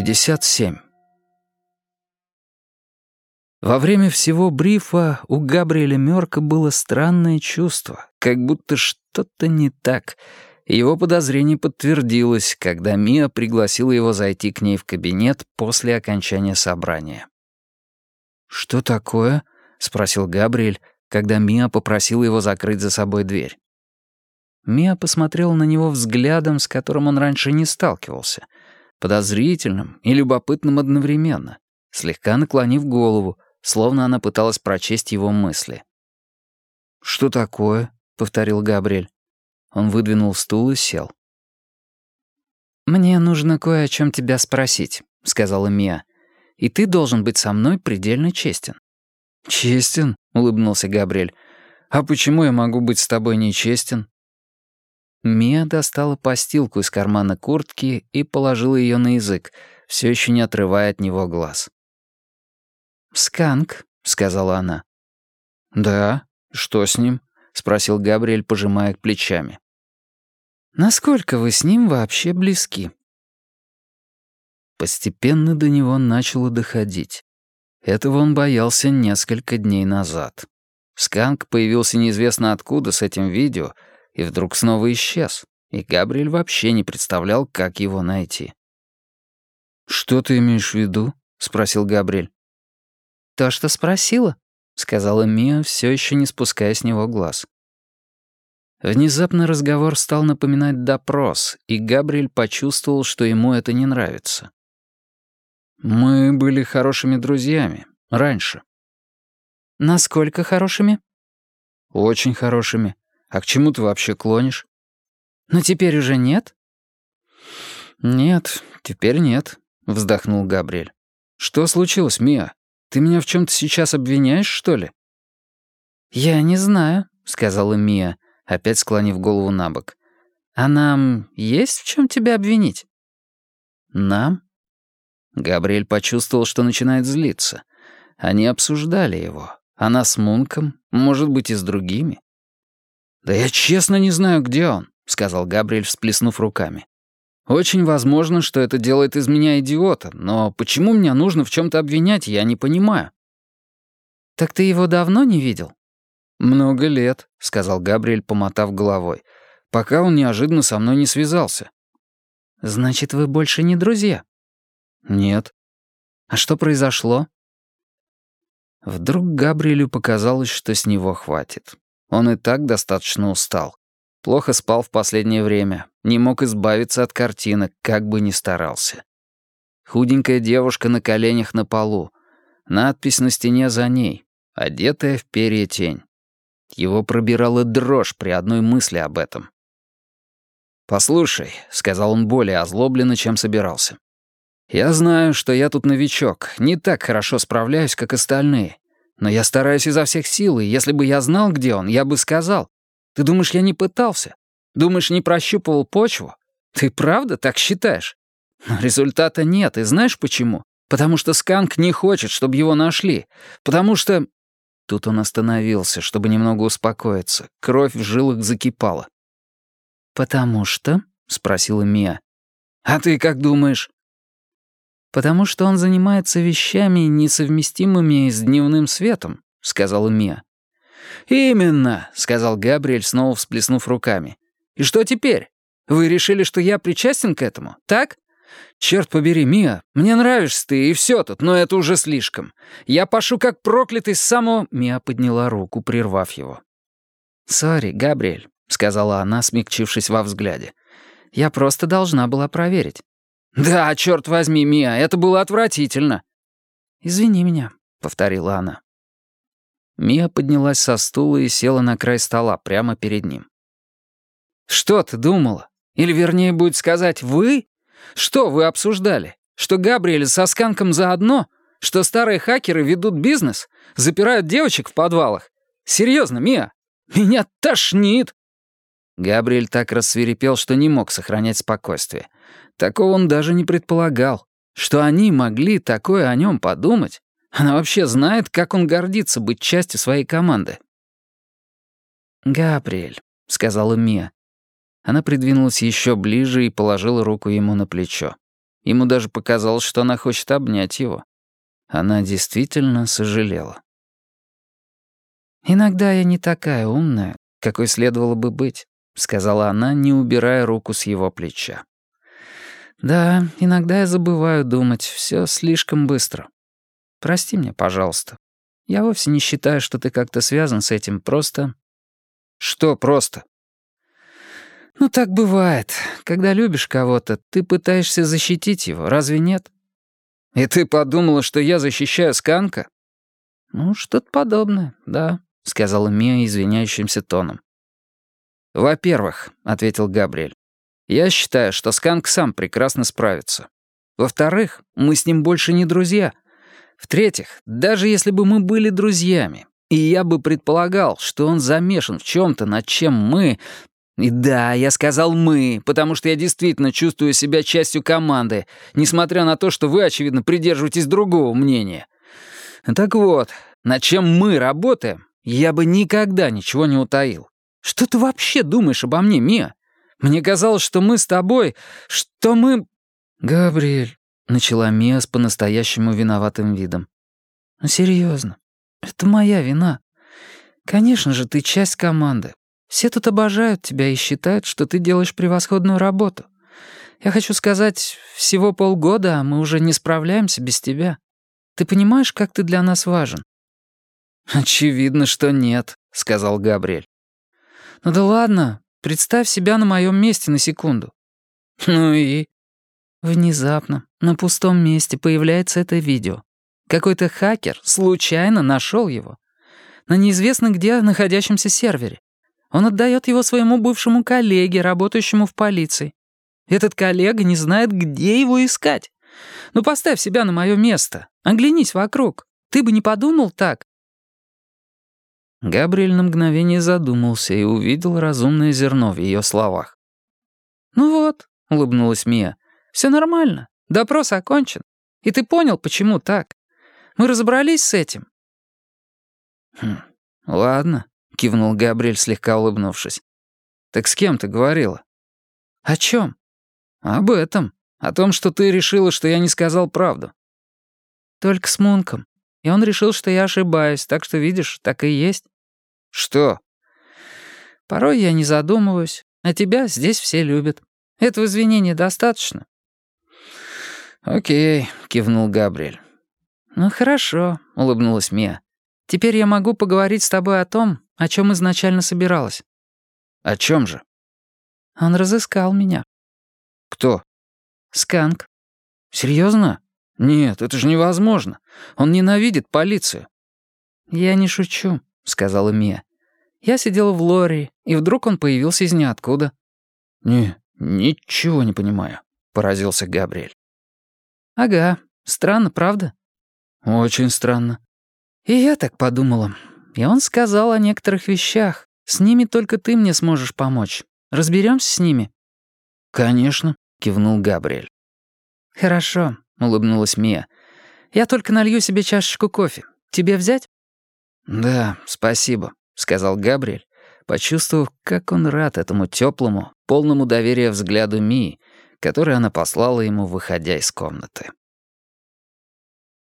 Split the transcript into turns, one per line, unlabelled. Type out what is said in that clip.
57. Во время всего брифа у Габриэля Мёрка было странное чувство, как будто что-то не так. Его подозрение подтвердилось, когда Мия пригласила его зайти к ней в кабинет после окончания собрания. «Что такое?» — спросил Габриэль, когда Мия попросила его закрыть за собой дверь. Мия посмотрела на него взглядом, с которым он раньше не сталкивался — подозрительным и любопытным одновременно, слегка наклонив голову, словно она пыталась прочесть его мысли. «Что такое?» — повторил Габриэль. Он выдвинул стул и сел. «Мне нужно кое о чем тебя спросить», — сказала Мия. «И ты должен быть со мной предельно честен». «Честен?» — улыбнулся Габриэль. «А почему я могу быть с тобой нечестен?» Мия достала постилку из кармана куртки и положила ее на язык, все еще не отрывая от него глаз. «Сканк», — сказала она. «Да? Что с ним?» — спросил Габриэль, пожимая плечами. «Насколько вы с ним вообще близки?» Постепенно до него начало доходить. Этого он боялся несколько дней назад. Сканк появился неизвестно откуда с этим видео — и вдруг снова исчез, и Габриэль вообще не представлял, как его найти. «Что ты имеешь в виду?» — спросил Габриэль. «То, что спросила», — сказала Мия, все еще не спуская с него глаз. Внезапно разговор стал напоминать допрос, и Габриэль почувствовал, что ему это не нравится. «Мы были хорошими друзьями. Раньше». «Насколько хорошими?» «Очень хорошими. А к чему ты вообще клонишь? Но теперь уже нет? Нет, теперь нет, вздохнул Габриэль. Что случилось, Мия? Ты меня в чем-то сейчас обвиняешь, что ли? Я не знаю, сказала Мия, опять склонив голову на бок. А нам есть в чем тебя обвинить? Нам? Габриэль почувствовал, что начинает злиться. Они обсуждали его. Она с Мунком, может быть, и с другими. «Да я честно не знаю, где он», — сказал Габриэль, всплеснув руками. «Очень возможно, что это делает из меня идиота, но почему меня нужно в чем то обвинять, я не понимаю». «Так ты его давно не видел?» «Много лет», — сказал Габриэль, помотав головой, «пока он неожиданно со мной не связался». «Значит, вы больше не друзья?» «Нет». «А что произошло?» Вдруг Габриэлю показалось, что с него хватит. Он и так достаточно устал. Плохо спал в последнее время, не мог избавиться от картинок, как бы ни старался. Худенькая девушка на коленях на полу. Надпись на стене за ней, одетая в перья тень. Его пробирала дрожь при одной мысли об этом. «Послушай», — сказал он более озлобленно, чем собирался. «Я знаю, что я тут новичок, не так хорошо справляюсь, как остальные. Но я стараюсь изо всех сил, и если бы я знал, где он, я бы сказал. Ты думаешь, я не пытался? Думаешь, не прощупывал почву? Ты правда так считаешь? Но результата нет, и знаешь почему? Потому что Сканк не хочет, чтобы его нашли. Потому что...» Тут он остановился, чтобы немного успокоиться. Кровь в жилах закипала. «Потому что?» — спросила Мия. «А ты как думаешь?» «Потому что он занимается вещами, несовместимыми с дневным светом», — сказала Мия. «Именно», — сказал Габриэль, снова всплеснув руками. «И что теперь? Вы решили, что я причастен к этому, так? Черт побери, Мия, мне нравишься ты, и все тут, но это уже слишком. Я пашу как проклятый с самого...» Мия подняла руку, прервав его. «Сори, Габриэль», — сказала она, смягчившись во взгляде. «Я просто должна была проверить. «Да, черт возьми, Мия, это было отвратительно». «Извини меня», — повторила она. Мия поднялась со стула и села на край стола прямо перед ним. «Что ты думала? Или, вернее, будет сказать, вы? Что вы обсуждали? Что Габриэль со Сканком заодно? Что старые хакеры ведут бизнес? Запирают девочек в подвалах? Серьезно, Мия? Меня тошнит!» Габриэль так рассверепел, что не мог сохранять спокойствие. Такого он даже не предполагал. Что они могли такое о нем подумать? Она вообще знает, как он гордится быть частью своей команды. «Габриэль», — сказала Мия. Она придвинулась еще ближе и положила руку ему на плечо. Ему даже показалось, что она хочет обнять его. Она действительно сожалела. «Иногда я не такая умная, какой следовало бы быть», — сказала она, не убирая руку с его плеча. «Да, иногда я забываю думать, все слишком быстро. Прости меня, пожалуйста. Я вовсе не считаю, что ты как-то связан с этим, просто...» «Что просто?» «Ну, так бывает. Когда любишь кого-то, ты пытаешься защитить его, разве нет?» «И ты подумала, что я защищаю Сканка?» «Ну, что-то подобное, да», — сказала Мия извиняющимся тоном. «Во-первых», — ответил Габриэль, «я считаю, что Сканк сам прекрасно справится. Во-вторых, мы с ним больше не друзья. В-третьих, даже если бы мы были друзьями, и я бы предполагал, что он замешан в чем-то, над чем мы, и да, я сказал «мы», потому что я действительно чувствую себя частью команды, несмотря на то, что вы, очевидно, придерживаетесь другого мнения. Так вот, над чем мы работаем, я бы никогда ничего не утаил. Что ты вообще думаешь обо мне, Мия? Мне казалось, что мы с тобой, что мы...» «Габриэль», — начала Мия с по-настоящему виноватым видом. «Ну, серьезно, это моя вина. Конечно же, ты часть команды. Все тут обожают тебя и считают, что ты делаешь превосходную работу. Я хочу сказать, всего полгода, а мы уже не справляемся без тебя. Ты понимаешь, как ты для нас важен?» «Очевидно, что нет», — сказал Габриэль. «Ну да ладно, представь себя на моем месте на секунду». «Ну и?» Внезапно, на пустом месте появляется это видео. Какой-то хакер случайно нашел его. На неизвестно где находящемся сервере. Он отдает его своему бывшему коллеге, работающему в полиции. Этот коллега не знает, где его искать. Ну поставь себя на мое место. Оглянись вокруг. Ты бы не подумал так?» Габриэль на мгновение задумался и увидел разумное зерно в ее словах. «Ну вот», — улыбнулась Мия, — «все нормально. Допрос окончен. И ты понял, почему так. Мы разобрались с этим». «Хм, ладно», кивнул Габриэль, слегка улыбнувшись. «Так с кем ты говорила?» «О чем?» «Об этом. О том, что ты решила, что я не сказал правду». «Только с Мунком. И он решил, что я ошибаюсь, так что, видишь, так и есть». «Что?» «Порой я не задумываюсь, а тебя здесь все любят. Этого извинения достаточно?» «Окей», — кивнул Габриэль. «Ну хорошо», — улыбнулась Мия. «Теперь я могу поговорить с тобой о том, о чем изначально собиралась. О чем же? Он разыскал меня. Кто? Сканк. Серьезно? Нет, это же невозможно. Он ненавидит полицию. Я не шучу, сказала Мия. Я сидела в лоре, и вдруг он появился из ниоткуда. Не, ничего не понимаю, поразился Габриэль. Ага, странно, правда? Очень странно. И я так подумала. И он сказал о некоторых вещах. С ними только ты мне сможешь помочь. Разберемся с ними?» «Конечно», — кивнул Габриэль. «Хорошо», — улыбнулась Мия. «Я только налью себе чашечку кофе. Тебе взять?» «Да, спасибо», — сказал Габриэль, почувствовав, как он рад этому теплому, полному доверия взгляду Мии, который она послала ему, выходя из комнаты.